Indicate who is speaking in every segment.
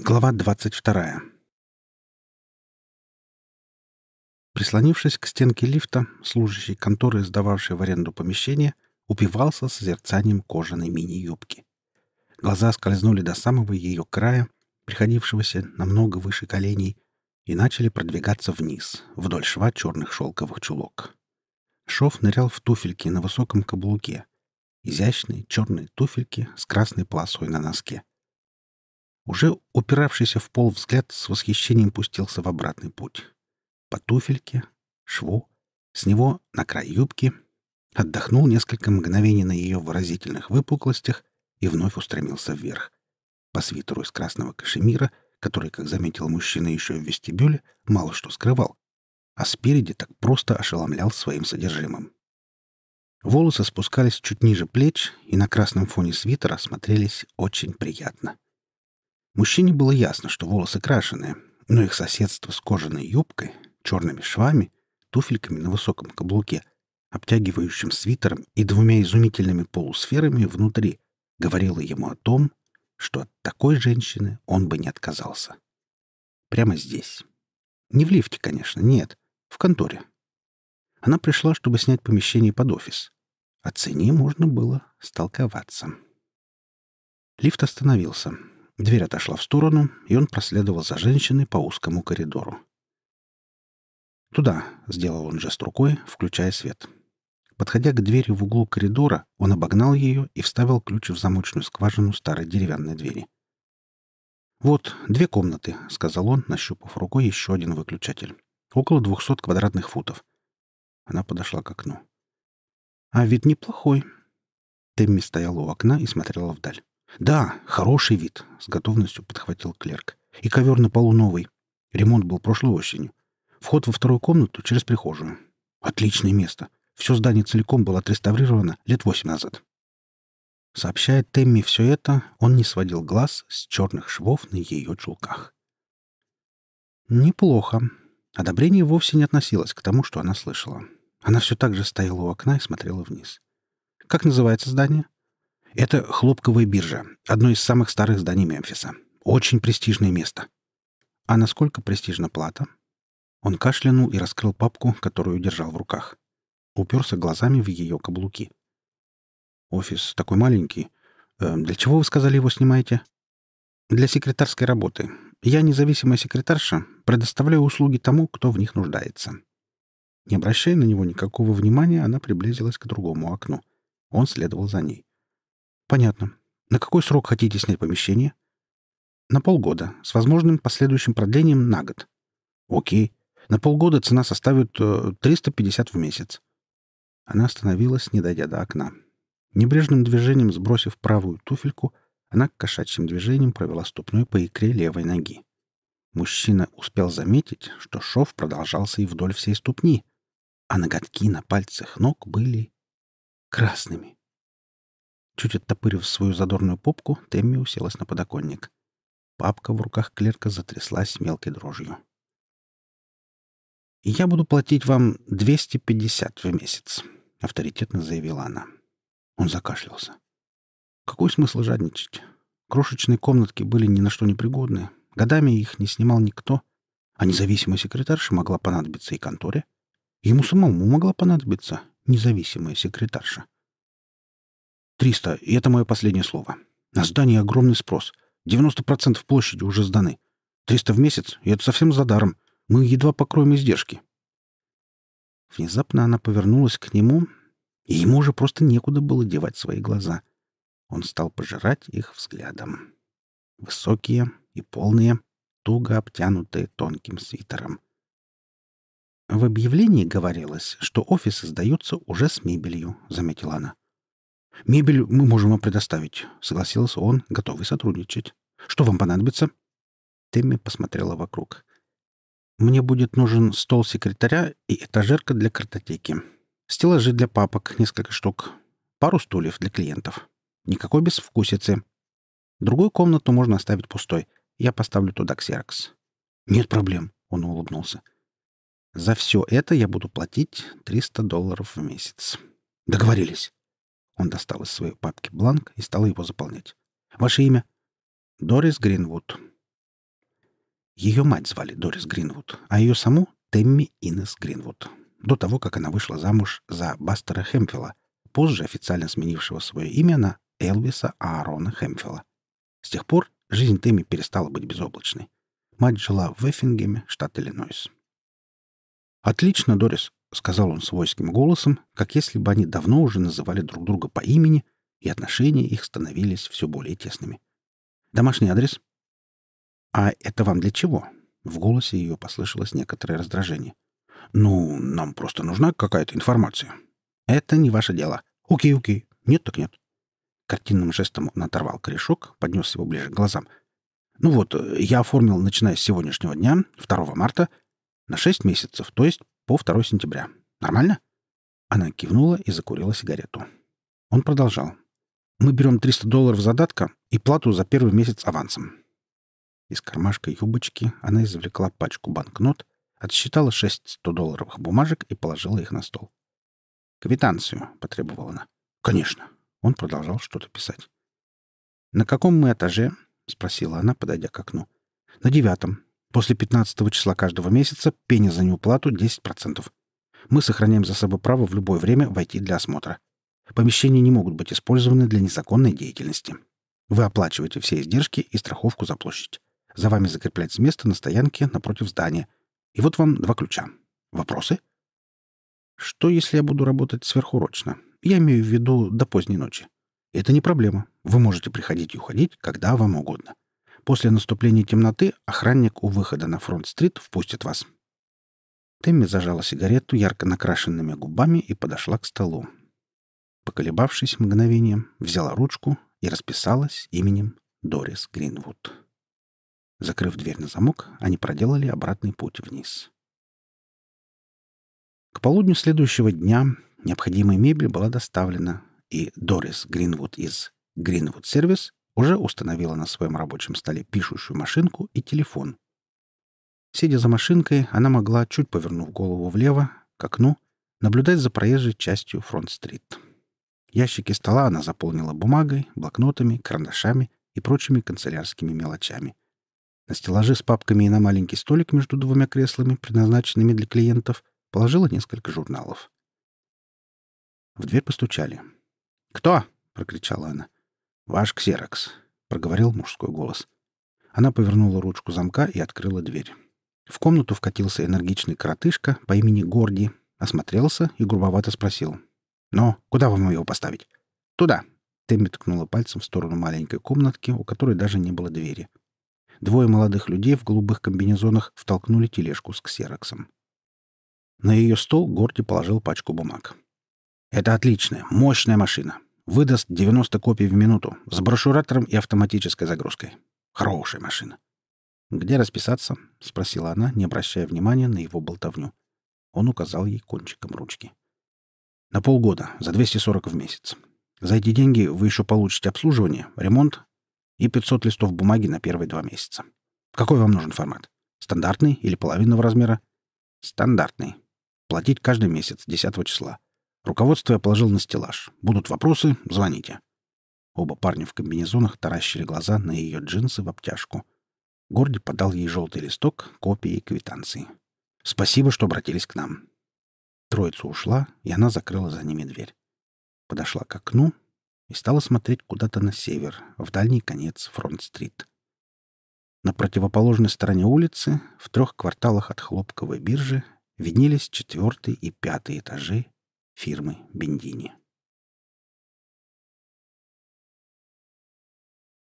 Speaker 1: Глава 22. Прислонившись к стенке лифта, служащий конторы, сдававший в аренду помещение, упивался созерцанием кожаной мини-юбки. Глаза скользнули до самого ее края, приходившегося намного выше коленей, и начали продвигаться вниз, вдоль шва черных шелковых чулок. Шов нырял в туфельки на высоком каблуке. Изящные черные туфельки с красной полосой на носке. Уже упиравшийся в пол взгляд с восхищением пустился в обратный путь. По туфельке, шву, с него на край юбки, отдохнул несколько мгновений на ее выразительных выпуклостях и вновь устремился вверх. По свитеру из красного кашемира, который, как заметил мужчина еще в вестибюле, мало что скрывал, а спереди так просто ошеломлял своим содержимым. Волосы спускались чуть ниже плеч и на красном фоне свитера смотрелись очень приятно. Мужчине было ясно, что волосы крашеные, но их соседство с кожаной юбкой, черными швами, туфельками на высоком каблуке, обтягивающим свитером и двумя изумительными полусферами внутри говорило ему о том, что от такой женщины он бы не отказался. Прямо здесь. Не в лифте, конечно, нет. В конторе. Она пришла, чтобы снять помещение под офис. О цене можно было столковаться. Лифт остановился. Дверь отошла в сторону, и он проследовал за женщиной по узкому коридору. «Туда», — сделал он жест рукой, включая свет. Подходя к двери в углу коридора, он обогнал ее и вставил ключ в замочную скважину старой деревянной двери. «Вот, две комнаты», — сказал он, нащупав рукой еще один выключатель. «Около двухсот квадратных футов». Она подошла к окну. «А вид неплохой». Темми стояла у окна и смотрела вдаль. «Да, хороший вид», — с готовностью подхватил клерк. «И ковер на полу новый. Ремонт был прошлой осенью. Вход во вторую комнату через прихожую. Отличное место. Все здание целиком было отреставрировано лет восемь назад». Сообщая Темми все это, он не сводил глаз с черных швов на ее чулках. «Неплохо». Одобрение вовсе не относилось к тому, что она слышала. Она все так же стояла у окна и смотрела вниз. «Как называется здание?» Это хлопковая биржа, одно из самых старых зданий Мемфиса. Очень престижное место. А насколько престижна плата? Он кашлянул и раскрыл папку, которую держал в руках. Уперся глазами в ее каблуки. «Офис такой маленький. Э, для чего вы сказали его снимаете?» «Для секретарской работы. Я независимая секретарша, предоставляю услуги тому, кто в них нуждается». Не обращая на него никакого внимания, она приблизилась к другому окну. Он следовал за ней. Понятно. На какой срок хотите снять помещение? На полгода, с возможным последующим продлением на год. Окей. На полгода цена составит 350 э, в месяц. Она остановилась, не дойдя до окна. Небрежным движением сбросив правую туфельку, она кошачьим движением провела ступней по икре левой ноги. Мужчина успел заметить, что шов продолжался и вдоль всей ступни, а ноготки на пальцах ног были красными. Чуть оттопырив свою задорную попку, Темми уселась на подоконник. Папка в руках клерка затряслась мелкой дрожью. «Я буду платить вам 250 в месяц», — авторитетно заявила она. Он закашлялся. «Какой смысл жадничать? Крошечные комнатки были ни на что не пригодны. Годами их не снимал никто. А независимая секретарша могла понадобиться и конторе. Ему самому могла понадобиться независимая секретарша. Триста, и это мое последнее слово. На здании огромный спрос. 90% площади уже сданы. Триста в месяц, и это совсем за даром. Мы едва покроем издержки. Внезапно она повернулась к нему, и ему уже просто некуда было девать свои глаза. Он стал пожирать их взглядом. Высокие и полные, туго обтянутые тонким свитером. В объявлении говорилось, что офисы сдаются уже с мебелью, заметила она. «Мебель мы можем вам предоставить», — согласился он, готовый сотрудничать. «Что вам понадобится?» Тэмми посмотрела вокруг. «Мне будет нужен стол секретаря и этажерка для картотеки. Стеллажи для папок, несколько штук. Пару стульев для клиентов. Никакой безвкусицы. Другую комнату можно оставить пустой. Я поставлю туда ксерокс». «Нет проблем», — он улыбнулся. «За все это я буду платить 300 долларов в месяц». «Договорились». Он достал из своей папки бланк и стал его заполнять. «Ваше имя?» «Дорис Гринвуд». Ее мать звали Дорис Гринвуд, а ее саму — Темми Инес Гринвуд, до того, как она вышла замуж за Бастера Хемфилла, позже официально сменившего свое имя на Элвиса Аарона Хемфилла. С тех пор жизнь Тэмми перестала быть безоблачной. Мать жила в Эффингеме, штат Иллинойс. «Отлично, Дорис», — сказал он свойским голосом, как если бы они давно уже называли друг друга по имени, и отношения их становились все более тесными. «Домашний адрес?» «А это вам для чего?» В голосе ее послышалось некоторое раздражение. «Ну, нам просто нужна какая-то информация». «Это не ваше дело». «Окей, окей. Нет так нет». Картинным жестом он оторвал корешок, поднес его ближе к глазам. «Ну вот, я оформил, начиная с сегодняшнего дня, 2 марта, на 6 месяцев, то есть по 2 сентября. Нормально?» Она кивнула и закурила сигарету. Он продолжал. «Мы берем 300 долларов задатка и плату за первый месяц авансом. Из кармашка юбочки она извлекла пачку банкнот, отсчитала шесть 100-долларовых бумажек и положила их на стол. «Квитанцию», — потребовала она. «Конечно». Он продолжал что-то писать. «На каком мы этаже?» — спросила она, подойдя к окну. «На девятом. После пятнадцатого числа каждого месяца пени за неуплату 10%. Мы сохраняем за собой право в любое время войти для осмотра. Помещения не могут быть использованы для незаконной деятельности. Вы оплачиваете все издержки и страховку за площадь. За вами закрепляется место на стоянке напротив здания. И вот вам два ключа. Вопросы? Что, если я буду работать сверхурочно? Я имею в виду до поздней ночи. Это не проблема. Вы можете приходить и уходить, когда вам угодно. После наступления темноты охранник у выхода на фронт-стрит впустит вас. Тэмми зажала сигарету ярко накрашенными губами и подошла к столу. Поколебавшись мгновение, взяла ручку и расписалась именем Дорис Гринвуд. Закрыв дверь на замок, они проделали обратный путь вниз. К полудню следующего дня необходимая мебель была доставлена, и Дорис Гринвуд из Гринвуд Сервис уже установила на своем рабочем столе пишущую машинку и телефон. Сидя за машинкой, она могла, чуть повернув голову влево, к окну, наблюдать за проезжей частью Фронт-стрит. Ящики стола она заполнила бумагой, блокнотами, карандашами и прочими канцелярскими мелочами — на стеллаже с папками и на маленький столик между двумя креслами, предназначенными для клиентов, положила несколько журналов. В дверь постучали. «Кто?» — прокричала она. «Ваш ксерокс», — проговорил мужской голос. Она повернула ручку замка и открыла дверь. В комнату вкатился энергичный коротышка по имени Горди, осмотрелся и грубовато спросил. «Ну, куда вам его поставить?» «Туда!» Тэмми ткнула пальцем в сторону маленькой комнатки, у которой даже не было двери. Двое молодых людей в голубых комбинезонах втолкнули тележку с ксероксом. На ее стол Горди положил пачку бумаг. «Это отличная, мощная машина. Выдаст 90 копий в минуту с брошюратором и автоматической загрузкой. Хорошая машина». «Где расписаться?» — спросила она, не обращая внимания на его болтовню. Он указал ей кончиком ручки. «На полгода, за 240 в месяц. За эти деньги вы еще получите обслуживание, ремонт и 500 листов бумаги на первые два месяца. Какой вам нужен формат? Стандартный или половинного размера? Стандартный. Платить каждый месяц, 10 числа. Руководство я положил на стеллаж. Будут вопросы — звоните. Оба парня в комбинезонах таращили глаза на ее джинсы в обтяжку. Горди подал ей желтый листок, копии квитанции. «Спасибо, что обратились к нам». Троица ушла, и она закрыла за ними дверь. Подошла к окну и стала смотреть куда-то на север, в дальний конец Фронт-стрит. На противоположной стороне улицы, в трех кварталах от хлопковой биржи, виднелись четвертый и пятый этажи фирмы Бендини.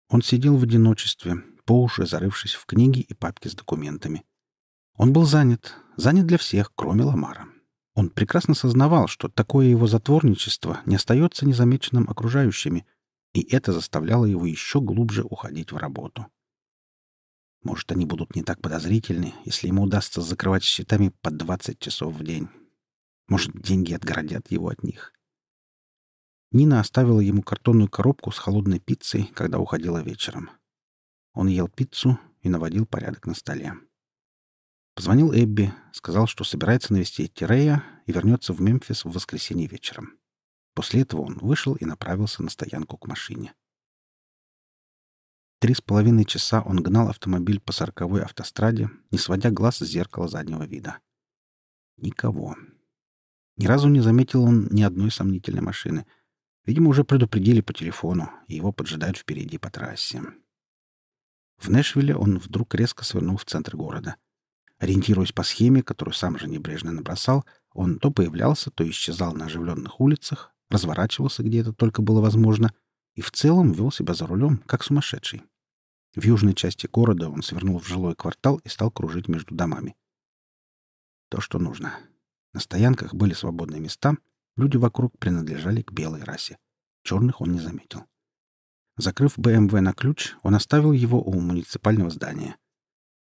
Speaker 1: Он сидел в одиночестве, по уши зарывшись в книги и папки с документами. Он был занят, занят для всех, кроме Ламара. Он прекрасно сознавал, что такое его затворничество не остается незамеченным окружающими, и это заставляло его еще глубже уходить в работу. Может, они будут не так подозрительны, если ему удастся закрывать счетами по 20 часов в день. Может, деньги отгородят его от них. Нина оставила ему картонную коробку с холодной пиццей, когда уходила вечером. Он ел пиццу и наводил порядок на столе. Позвонил Эбби, сказал, что собирается навестить Тирея и вернется в Мемфис в воскресенье вечером. После этого он вышел и направился на стоянку к машине. Три с половиной часа он гнал автомобиль по сороковой автостраде, не сводя глаз с зеркала заднего вида. Никого. Ни разу не заметил он ни одной сомнительной машины. Видимо, уже предупредили по телефону, и его поджидают впереди по трассе. В Нэшвилле он вдруг резко свернул в центр города. Ориентируясь по схеме, которую сам же небрежно набросал, он то появлялся, то исчезал на оживленных улицах, разворачивался, где это только было возможно, и в целом вел себя за рулем, как сумасшедший. В южной части города он свернул в жилой квартал и стал кружить между домами. То, что нужно. На стоянках были свободные места, люди вокруг принадлежали к белой расе. Черных он не заметил. Закрыв БМВ на ключ, он оставил его у муниципального здания.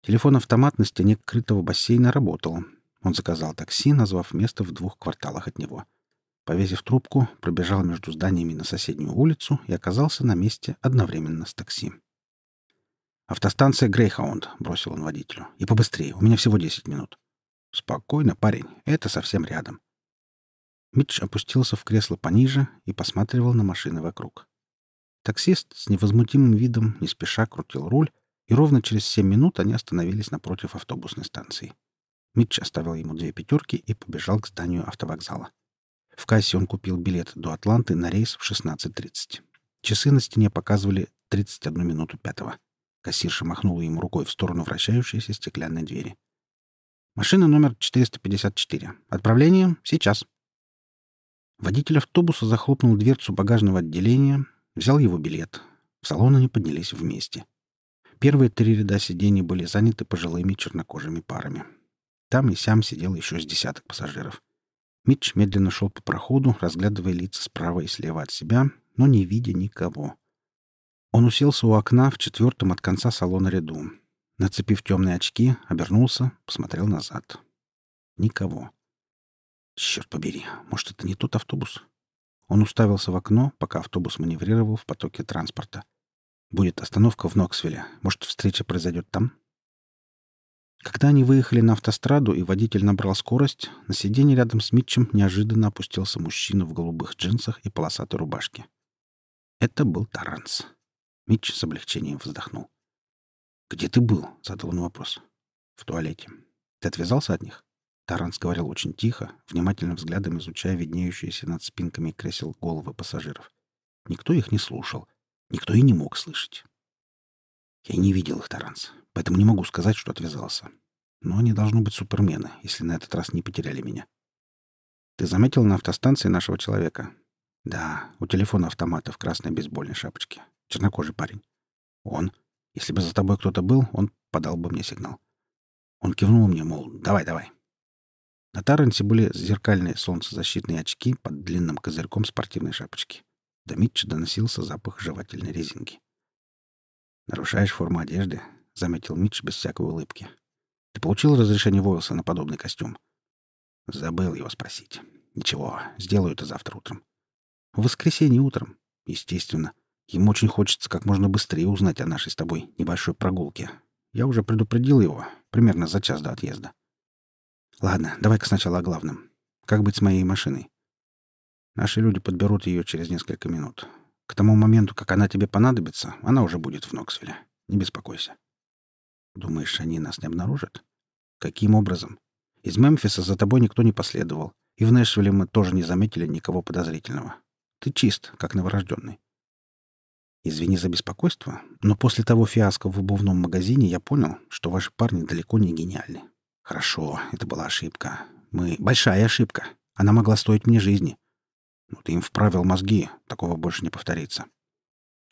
Speaker 1: Телефон-автомат на стене крытого бассейна работал. Он заказал такси, назвав место в двух кварталах от него. Повесив трубку, пробежал между зданиями на соседнюю улицу и оказался на месте одновременно с такси. «Автостанция Грейхаунд», — бросил он водителю. «И побыстрее, у меня всего десять минут». «Спокойно, парень, это совсем рядом». Митч опустился в кресло пониже и посматривал на машины вокруг. Таксист с невозмутимым видом не спеша крутил руль, и ровно через семь минут они остановились напротив автобусной станции. Митч оставил ему две пятерки и побежал к зданию автовокзала. В кассе он купил билет до Атланты на рейс в 16.30. Часы на стене показывали 31 минуту пятого. Кассирша махнула ему рукой в сторону вращающейся стеклянной двери. «Машина номер 454. Отправление сейчас». Водитель автобуса захлопнул дверцу багажного отделения, взял его билет. В салон они поднялись вместе. Первые три ряда сидений были заняты пожилыми чернокожими парами. Там и сям сидел еще с десяток пассажиров. Митч медленно шел по проходу, разглядывая лица справа и слева от себя, но не видя никого. Он уселся у окна в четвертом от конца салона ряду. Нацепив темные очки, обернулся, посмотрел назад. Никого. Черт побери, может, это не тот автобус? Он уставился в окно, пока автобус маневрировал в потоке транспорта. Будет остановка в Ноксвилле. Может, встреча произойдет там? Когда они выехали на автостраду и водитель набрал скорость, на сиденье рядом с Митчем неожиданно опустился мужчина в голубых джинсах и полосатой рубашке. Это был Таранс. Митч с облегчением вздохнул. «Где ты был?» — задал он вопрос. «В туалете. Ты отвязался от них?» Таранс говорил очень тихо, внимательным взглядом изучая виднеющиеся над спинками кресел головы пассажиров. Никто их не слушал. Никто и не мог слышать. Я не видел их, Таранс, поэтому не могу сказать, что отвязался. Но они должны быть супермены, если на этот раз не потеряли меня. Ты заметил на автостанции нашего человека? Да, у телефона автомата в красной бейсбольной шапочке. Чернокожий парень. Он. Если бы за тобой кто-то был, он подал бы мне сигнал. Он кивнул мне, мол, давай, давай. На Тарансе были зеркальные солнцезащитные очки под длинным козырьком спортивной шапочки. До Митча доносился запах жевательной резинки. «Нарушаешь форму одежды», — заметил Митч без всякой улыбки. «Ты получил разрешение Войлса на подобный костюм?» Забыл его спросить. «Ничего, сделаю это завтра утром». «В воскресенье утром?» «Естественно. Ему очень хочется как можно быстрее узнать о нашей с тобой небольшой прогулке. Я уже предупредил его, примерно за час до отъезда. Ладно, давай-ка сначала о главном. Как быть с моей машиной? Наши люди подберут ее через несколько минут. К тому моменту, как она тебе понадобится, она уже будет в Ноксвилле. Не беспокойся. Думаешь, они нас не обнаружат? Каким образом? Из Мемфиса за тобой никто не последовал. И в Нэшвилле мы тоже не заметили никого подозрительного. Ты чист, как новорожденный. Извини за беспокойство, но после того фиаско в обувном магазине я понял, что ваши парни далеко не гениальны. Хорошо, это была ошибка. Мы... Большая ошибка. Она могла стоить мне жизни. Но ты им вправил мозги. Такого больше не повторится.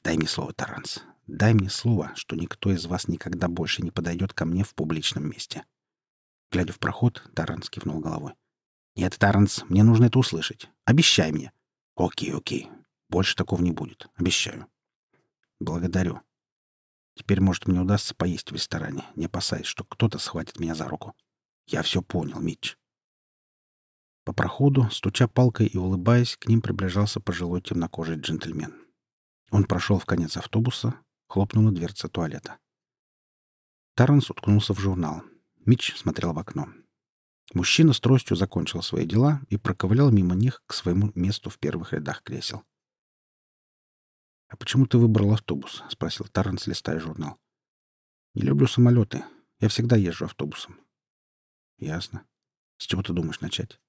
Speaker 1: Дай мне слово, Таранс. Дай мне слово, что никто из вас никогда больше не подойдет ко мне в публичном месте. Глядя в проход, Таранс кивнул головой. «Нет, Таранс, мне нужно это услышать. Обещай мне». «Окей, окей. Больше такого не будет. Обещаю». Благодарю. Теперь, может, мне удастся поесть в ресторане, не опасаясь, что кто-то схватит меня за руку. Я все понял, Митч. По проходу, стуча палкой и улыбаясь, к ним приближался пожилой темнокожий джентльмен. Он прошел в конец автобуса, хлопнула дверца туалета. Тарренс уткнулся в журнал. Митч смотрел в окно. Мужчина с тростью закончил свои дела и проковылял мимо них к своему месту в первых рядах кресел. «А почему ты выбрал автобус?» — спросил Тарренс, листая журнал. «Не люблю самолеты. Я всегда езжу автобусом». «Ясно. С чего ты думаешь начать?»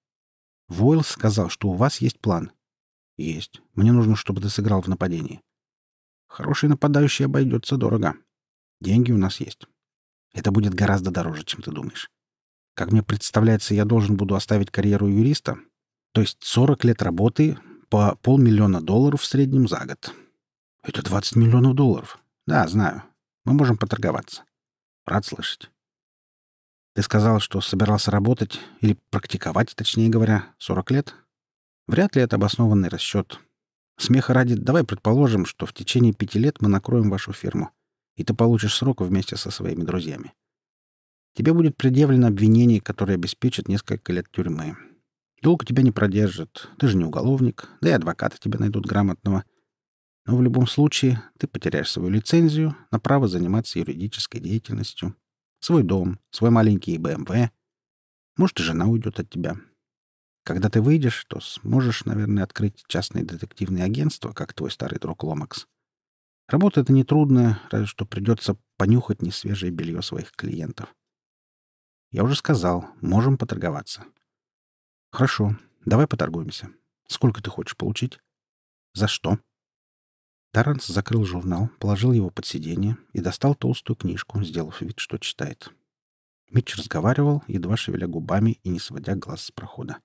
Speaker 1: «Войлс сказал, что у вас есть план». «Есть. Мне нужно, чтобы ты сыграл в нападении». «Хороший нападающий обойдется дорого. Деньги у нас есть. Это будет гораздо дороже, чем ты думаешь. Как мне представляется, я должен буду оставить карьеру юриста, то есть 40 лет работы по полмиллиона долларов в среднем за год. Это 20 миллионов долларов. Да, знаю. Мы можем поторговаться. Рад слышать. Ты сказал, что собирался работать или практиковать, точнее говоря, 40 лет? Вряд ли это обоснованный расчет. Смеха ради, давай предположим, что в течение пяти лет мы накроем вашу фирму, и ты получишь срок вместе со своими друзьями. Тебе будет предъявлено обвинение, которое обеспечит несколько лет тюрьмы. Долго тебя не продержат. Ты же не уголовник, да и адвоката тебе найдут грамотного. Но в любом случае ты потеряешь свою лицензию на право заниматься юридической деятельностью, свой дом, свой маленький БМВ. Может, и жена уйдет от тебя. Когда ты выйдешь, то сможешь, наверное, открыть частное детективное агентство, как твой старый друг Ломакс. Работа эта нетрудная, разве что придется понюхать несвежее белье своих клиентов. Я уже сказал, можем поторговаться. Хорошо, давай поторгуемся. Сколько ты хочешь получить? За что? Таранс закрыл журнал, положил его под сиденье и достал толстую книжку, сделав вид, что читает. Митч разговаривал, едва шевеля губами и не сводя глаз с прохода.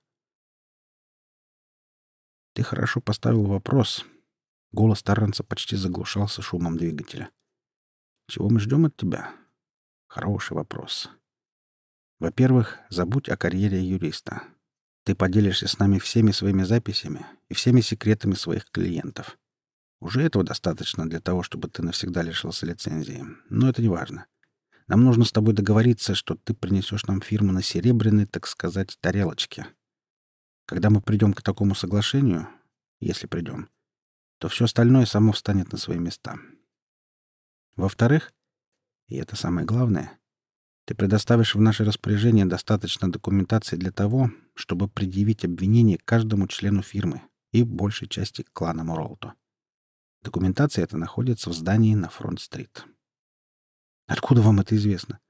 Speaker 1: «Ты хорошо поставил вопрос». Голос Таранса почти заглушался шумом двигателя. «Чего мы ждем от тебя?» «Хороший вопрос. Во-первых, забудь о карьере юриста. Ты поделишься с нами всеми своими записями и всеми секретами своих клиентов. Уже этого достаточно для того, чтобы ты навсегда лишился лицензии. Но это не важно. Нам нужно с тобой договориться, что ты принесешь нам фирму на серебряной, так сказать, тарелочке. Когда мы придем к такому соглашению, если придем, то все остальное само встанет на свои места. Во-вторых, и это самое главное, ты предоставишь в наше распоряжение достаточно документации для того, чтобы предъявить обвинение каждому члену фирмы и большей части клана Моролто. Документация эта находится в здании на Фронт-стрит. «Откуда вам это известно?»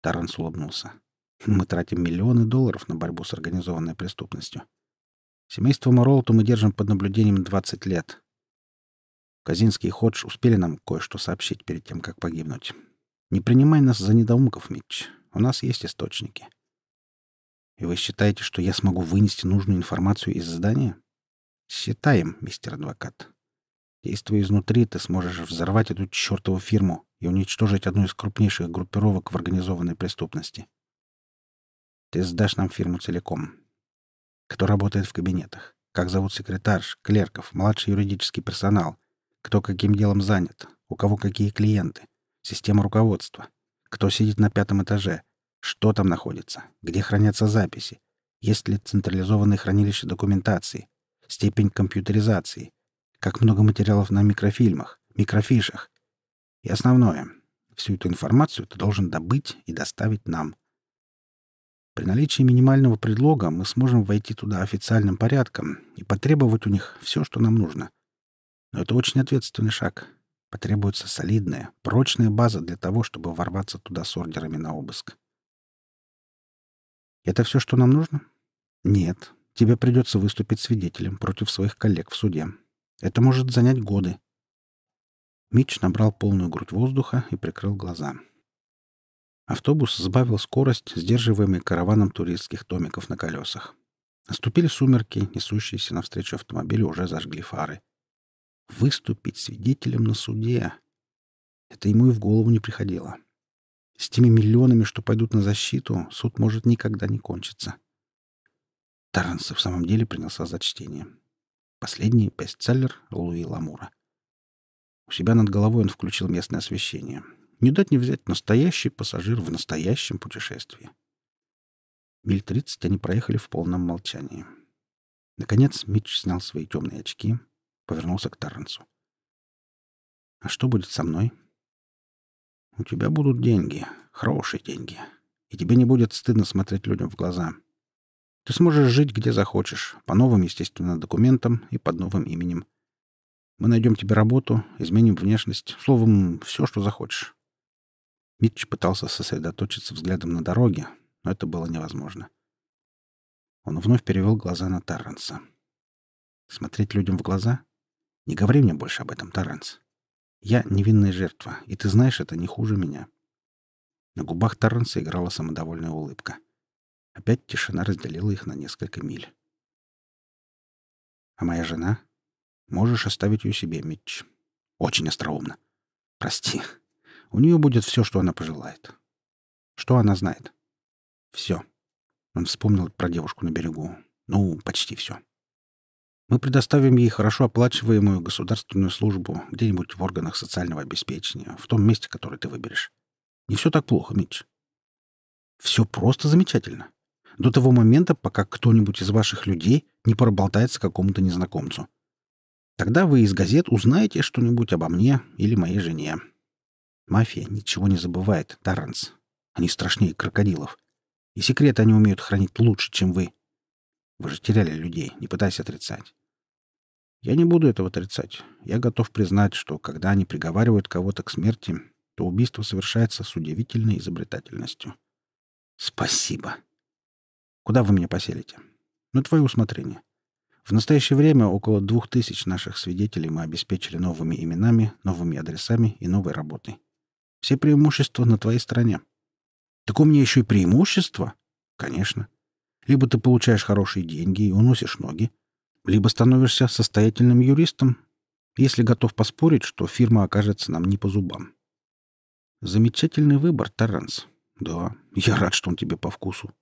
Speaker 1: Таранс улыбнулся. «Мы тратим миллионы долларов на борьбу с организованной преступностью. Семейство Моролто мы держим под наблюдением 20 лет. Казинский и Ходж успели нам кое-что сообщить перед тем, как погибнуть. Не принимай нас за недоумков, Митч. У нас есть источники. И вы считаете, что я смогу вынести нужную информацию из здания? Считаем, мистер адвокат. Действуя изнутри, ты сможешь взорвать эту чертову фирму и уничтожить одну из крупнейших группировок в организованной преступности. Ты сдашь нам фирму целиком. Кто работает в кабинетах? Как зовут секретарш, клерков, младший юридический персонал? Кто каким делом занят? У кого какие клиенты? Система руководства. Кто сидит на пятом этаже? Что там находится? Где хранятся записи? Есть ли централизованное хранилище документации? Степень компьютеризации? Как много материалов на микрофильмах, микрофишах? И основное. Всю эту информацию ты должен добыть и доставить нам. При наличии минимального предлога мы сможем войти туда официальным порядком и потребовать у них все, что нам нужно. Но это очень ответственный шаг, Потребуется солидная, прочная база для того, чтобы ворваться туда с ордерами на обыск. Это все, что нам нужно? Нет. Тебе придется выступить свидетелем против своих коллег в суде. Это может занять годы. Митч набрал полную грудь воздуха и прикрыл глаза. Автобус сбавил скорость, сдерживаемый караваном туристских томиков на колесах. Наступили сумерки, несущиеся навстречу автомобилю уже зажгли фары. Выступить свидетелем на суде. Это ему и в голову не приходило. С теми миллионами, что пойдут на защиту, суд может никогда не кончиться. Таранс в самом деле принялся за чтение. Последний бестселлер Луи Ламура. У себя над головой он включил местное освещение. Не дать не взять настоящий пассажир в настоящем путешествии. Миль тридцать они проехали в полном молчании. Наконец Митч снял свои темные очки — повернулся к Тарренсу. «А что будет со мной?» «У тебя будут деньги, хорошие деньги, и тебе не будет стыдно смотреть людям в глаза. Ты сможешь жить где захочешь, по новым, естественно, документам и под новым именем. Мы найдем тебе работу, изменим внешность. Словом, все, что захочешь. Митч пытался сосредоточиться взглядом на дороге, но это было невозможно. Он вновь перевел глаза на Тарренса. Смотреть людям в глаза? Не говори мне больше об этом, Тарренс. Я невинная жертва, и ты знаешь это не хуже меня. На губах Тарренса играла самодовольная улыбка. Опять тишина разделила их на несколько миль. «А моя жена? Можешь оставить ее себе, Митч. Очень остроумно. Прости. У нее будет все, что она пожелает. Что она знает? Все. Он вспомнил про девушку на берегу. Ну, почти все. Мы предоставим ей хорошо оплачиваемую государственную службу где-нибудь в органах социального обеспечения, в том месте, которое ты выберешь. Не все так плохо, Митч. Все просто замечательно. До того момента, пока кто-нибудь из ваших людей не проболтается какому-то незнакомцу. Тогда вы из газет узнаете что-нибудь обо мне или моей жене. Мафия ничего не забывает, Тарренс. Они страшнее крокодилов. И секреты они умеют хранить лучше, чем вы. Вы же теряли людей, не пытайся отрицать. Я не буду этого отрицать. Я готов признать, что когда они приговаривают кого-то к смерти, то убийство совершается с удивительной изобретательностью. Спасибо. Куда вы меня поселите? На твое усмотрение. В настоящее время около двух тысяч наших свидетелей мы обеспечили новыми именами, новыми адресами и новой работой. Все преимущества на твоей стороне. Так у меня еще и преимущества? Конечно. Либо ты получаешь хорошие деньги и уносишь ноги, либо становишься состоятельным юристом, если готов поспорить, что фирма окажется нам не по зубам. Замечательный выбор, Таранс. Да, я рад, что он тебе по вкусу.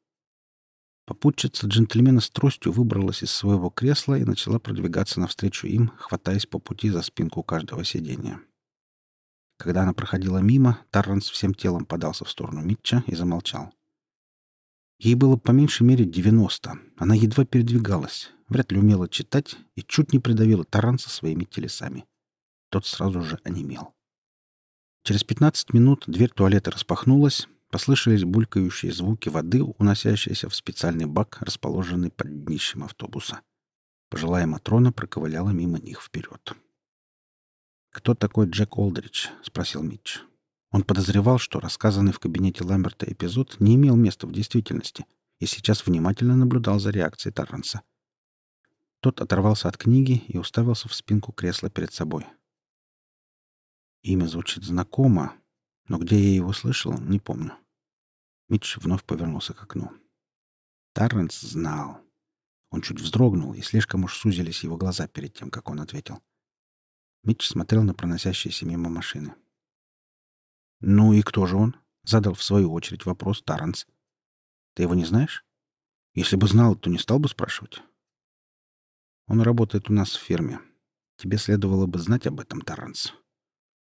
Speaker 1: Попутчица джентльмена с тростью выбралась из своего кресла и начала продвигаться навстречу им, хватаясь по пути за спинку каждого сиденья. Когда она проходила мимо, Тарранс всем телом подался в сторону Митча и замолчал. Ей было по меньшей мере 90. Она едва передвигалась, вряд ли умела читать и чуть не придавила Таранса своими телесами. Тот сразу же онемел. Через 15 минут дверь туалета распахнулась, послышались булькающие звуки воды, уносящиеся в специальный бак, расположенный под днищем автобуса. Пожилая Матрона проковыляла мимо них вперед. «Кто такой Джек Олдридж?» — спросил Митч. Он подозревал, что рассказанный в кабинете Ламберта эпизод не имел места в действительности и сейчас внимательно наблюдал за реакцией Тарранса. Тот оторвался от книги и уставился в спинку кресла перед собой. Имя звучит знакомо, но где я его слышал, не помню. Митч вновь повернулся к окну. Тарренс знал. Он чуть вздрогнул, и слишком уж сузились его глаза перед тем, как он ответил. Митч смотрел на проносящиеся мимо машины. «Ну и кто же он?» — задал в свою очередь вопрос Таранс. «Ты его не знаешь? Если бы знал, то не стал бы спрашивать». «Он работает у нас в фирме. Тебе следовало бы знать об этом, Таранс.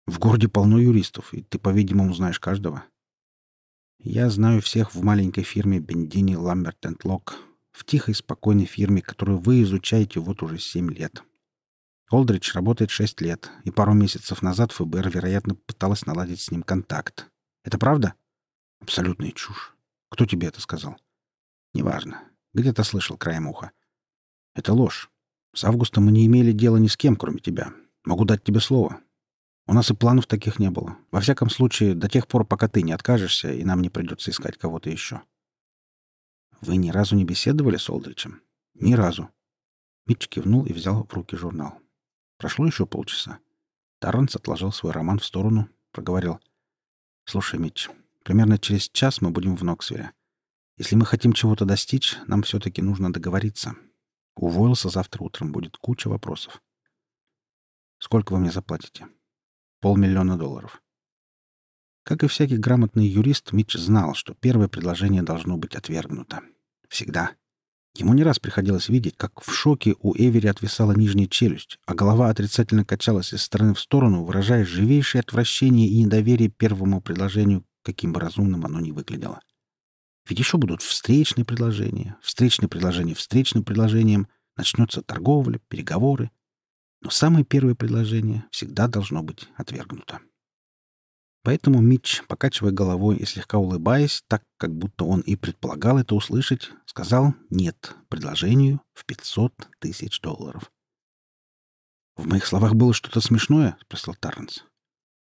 Speaker 1: В городе полно юристов, и ты, по-видимому, знаешь каждого». «Я знаю всех в маленькой фирме Бендини Ламберт энд Лок, в тихой, спокойной фирме, которую вы изучаете вот уже семь лет. Олдридж работает шесть лет, и пару месяцев назад ФБР, вероятно, пыталась наладить с ним контакт. Это правда? Абсолютная чушь. Кто тебе это сказал? Неважно. Где-то слышал краем уха. Это ложь. С августа мы не имели дела ни с кем, кроме тебя. Могу дать тебе слово. У нас и планов таких не было. Во всяком случае, до тех пор, пока ты не откажешься, и нам не придется искать кого-то еще. Вы ни разу не беседовали с Олдричем? Ни разу. Митч кивнул и взял в руки журнал. Прошло еще полчаса. Тарренс отложил свой роман в сторону, проговорил. «Слушай, Митч, примерно через час мы будем в Ноксвилле. Если мы хотим чего-то достичь, нам все-таки нужно договориться. У Войлса завтра утром будет куча вопросов. Сколько вы мне заплатите? Полмиллиона долларов. Как и всякий грамотный юрист, Митч знал, что первое предложение должно быть отвергнуто. Всегда. Ему не раз приходилось видеть, как в шоке у Эвери отвисала нижняя челюсть, а голова отрицательно качалась из стороны в сторону, выражая живейшее отвращение и недоверие первому предложению, каким бы разумным оно ни выглядело. Ведь еще будут встречные предложения, встречные предложения встречным предложением, начнется торговля, переговоры. Но самое первое предложение всегда должно быть отвергнуто. Поэтому Митч, покачивая головой и слегка улыбаясь, так, как будто он и предполагал это услышать, сказал «нет» предложению в 500 тысяч долларов. «В моих словах было что-то смешное?» — спросил Тарренс.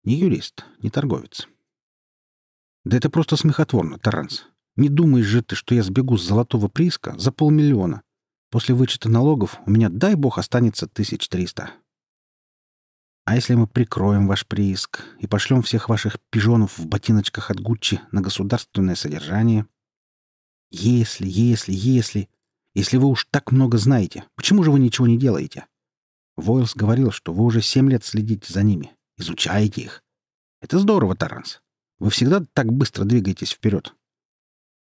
Speaker 1: «Не юрист, не торговец». «Да это просто смехотворно, Тарренс. Не думаешь же ты, что я сбегу с золотого прииска за полмиллиона? После вычета налогов у меня, дай бог, останется тысяч триста. А если мы прикроем ваш прииск и пошлем всех ваших пижонов в ботиночках от Гуччи на государственное содержание? Если, если, если... Если вы уж так много знаете, почему же вы ничего не делаете? Войлс говорил, что вы уже семь лет следите за ними, изучаете их. Это здорово, Таранс. Вы всегда так быстро двигаетесь вперед.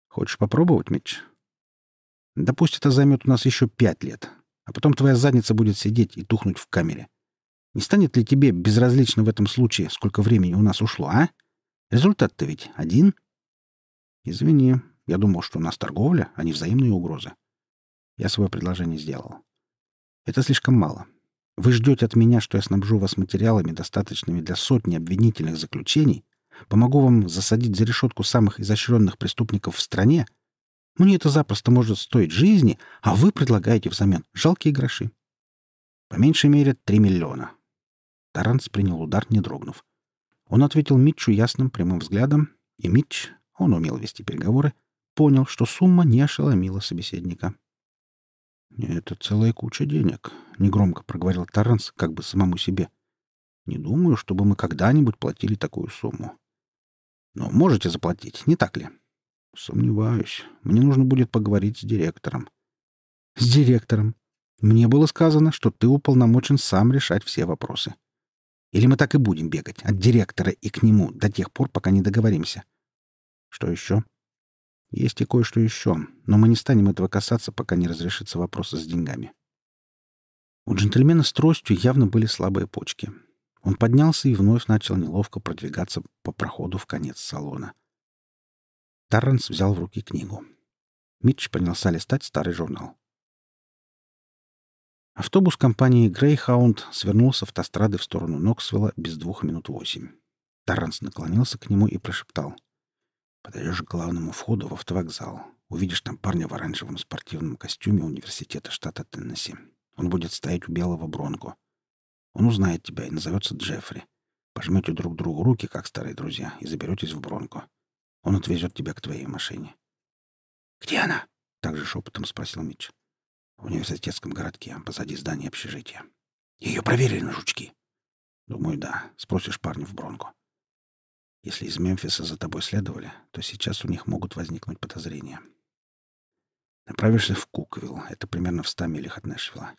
Speaker 1: Хочешь попробовать, Митч? Да пусть это займет у нас еще пять лет, а потом твоя задница будет сидеть и тухнуть в камере. Не станет ли тебе безразлично в этом случае, сколько времени у нас ушло, а? Результат-то ведь один. Извини, я думал, что у нас торговля, а не взаимные угрозы. Я свое предложение сделал. Это слишком мало. Вы ждете от меня, что я снабжу вас материалами, достаточными для сотни обвинительных заключений, помогу вам засадить за решетку самых изощренных преступников в стране. Мне это запросто может стоить жизни, а вы предлагаете взамен жалкие гроши. По меньшей мере, три миллиона. Таранс принял удар, не дрогнув. Он ответил Митчу ясным прямым взглядом, и Митч, он умел вести переговоры, понял, что сумма не ошеломила собеседника. «Это целая куча денег», — негромко проговорил Таранс, как бы самому себе. «Не думаю, чтобы мы когда-нибудь платили такую сумму». «Но можете заплатить, не так ли?» «Сомневаюсь. Мне нужно будет поговорить с директором». «С директором? Мне было сказано, что ты уполномочен сам решать все вопросы». Или мы так и будем бегать от директора и к нему до тех пор, пока не договоримся? Что еще? Есть и кое-что еще, но мы не станем этого касаться, пока не разрешится вопрос с деньгами. У джентльмена с тростью явно были слабые почки. Он поднялся и вновь начал неловко продвигаться по проходу в конец салона. Тарренс взял в руки книгу. Митч принялся листать старый журнал. Автобус компании Greyhound свернул с автострады в сторону Ноксвилла без двух минут восемь. Таранс наклонился к нему и прошептал. «Подойдешь к главному входу в автовокзал. Увидишь там парня в оранжевом спортивном костюме университета штата Теннесси. Он будет стоять у белого Бронко. Он узнает тебя и назовется Джеффри. Пожмете друг другу руки, как старые друзья, и заберетесь в Бронко. Он отвезет тебя к твоей машине». «Где она?» — также шепотом спросил Митч в университетском городке, позади здания общежития. Ее проверили на жучки. Думаю, да. Спросишь парня в Бронко. Если из Мемфиса за тобой следовали, то сейчас у них могут возникнуть подозрения. Направишься в Куквилл, это примерно в ста милях от Нэшвилла.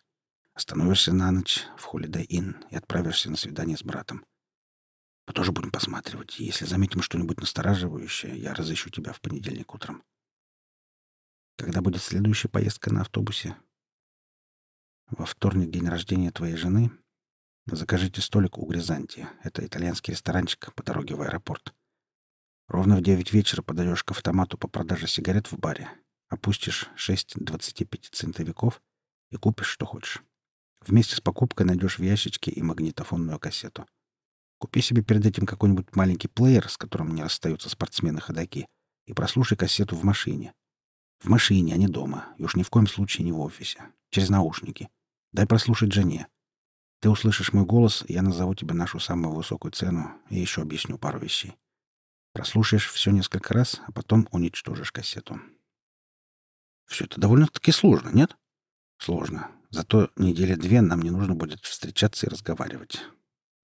Speaker 1: Остановишься на ночь в Holiday Inn и отправишься на свидание с братом. Мы тоже будем посматривать. Если заметим что-нибудь настораживающее, я разыщу тебя в понедельник утром. Когда будет следующая поездка на автобусе, во вторник день рождения твоей жены. Закажите столик у Гризанти. Это итальянский ресторанчик по дороге в аэропорт. Ровно в девять вечера подаешь к автомату по продаже сигарет в баре. Опустишь шесть 25 центовиков и купишь, что хочешь. Вместе с покупкой найдешь в ящичке и магнитофонную кассету. Купи себе перед этим какой-нибудь маленький плеер, с которым не расстаются спортсмены-ходоки, и прослушай кассету в машине. В машине, а не дома, и уж ни в коем случае не в офисе. Через наушники. Дай прослушать жене. Ты услышишь мой голос, я назову тебе нашу самую высокую цену и еще объясню пару вещей. Прослушаешь все несколько раз, а потом уничтожишь кассету. Все это довольно-таки сложно, нет? Сложно. Зато недели две нам не нужно будет встречаться и разговаривать.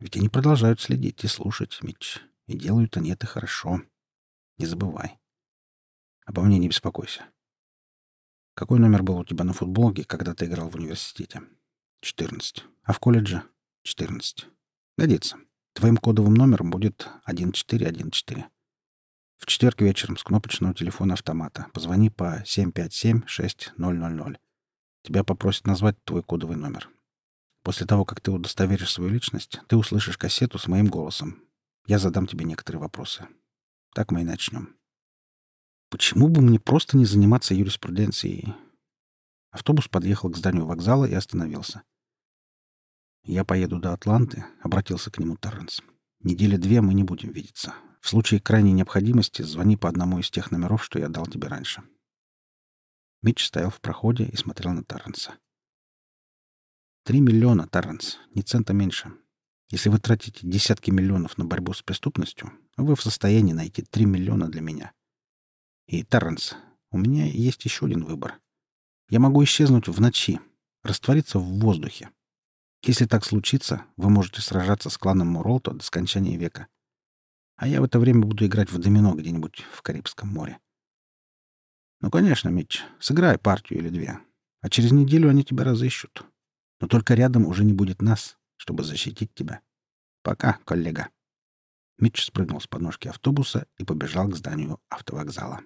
Speaker 1: Ведь они продолжают следить и слушать, Митч. И делают они это хорошо. Не забывай. Обо мне не беспокойся. Какой номер был у тебя на футболке, когда ты играл в университете? 14. А в колледже? 14. Годится. Твоим кодовым номером будет 1414. В четверг вечером с кнопочного телефона автомата позвони по 757-6000. Тебя попросят назвать твой кодовый номер. После того, как ты удостоверишь свою личность, ты услышишь кассету с моим голосом. Я задам тебе некоторые вопросы. Так мы и начнем. Почему бы мне просто не заниматься юриспруденцией? Автобус подъехал к зданию вокзала и остановился. «Я поеду до Атланты», — обратился к нему Торренс. «Недели две мы не будем видеться. В случае крайней необходимости звони по одному из тех номеров, что я дал тебе раньше». Митч стоял в проходе и смотрел на Торренса. Три миллиона, Тарренс, ни цента меньше. Если вы тратите десятки миллионов на борьбу с преступностью, вы в состоянии найти три миллиона для меня. И, Тарренс, у меня есть еще один выбор. Я могу исчезнуть в ночи, раствориться в воздухе. Если так случится, вы можете сражаться с кланом Муролто до скончания века. А я в это время буду играть в домино где-нибудь в Карибском море. Ну, конечно, Митч, сыграй партию или две. А через неделю они тебя разыщут. Но только рядом уже не будет нас, чтобы защитить тебя. Пока, коллега. Митч спрыгнул с подножки автобуса и побежал к зданию автовокзала.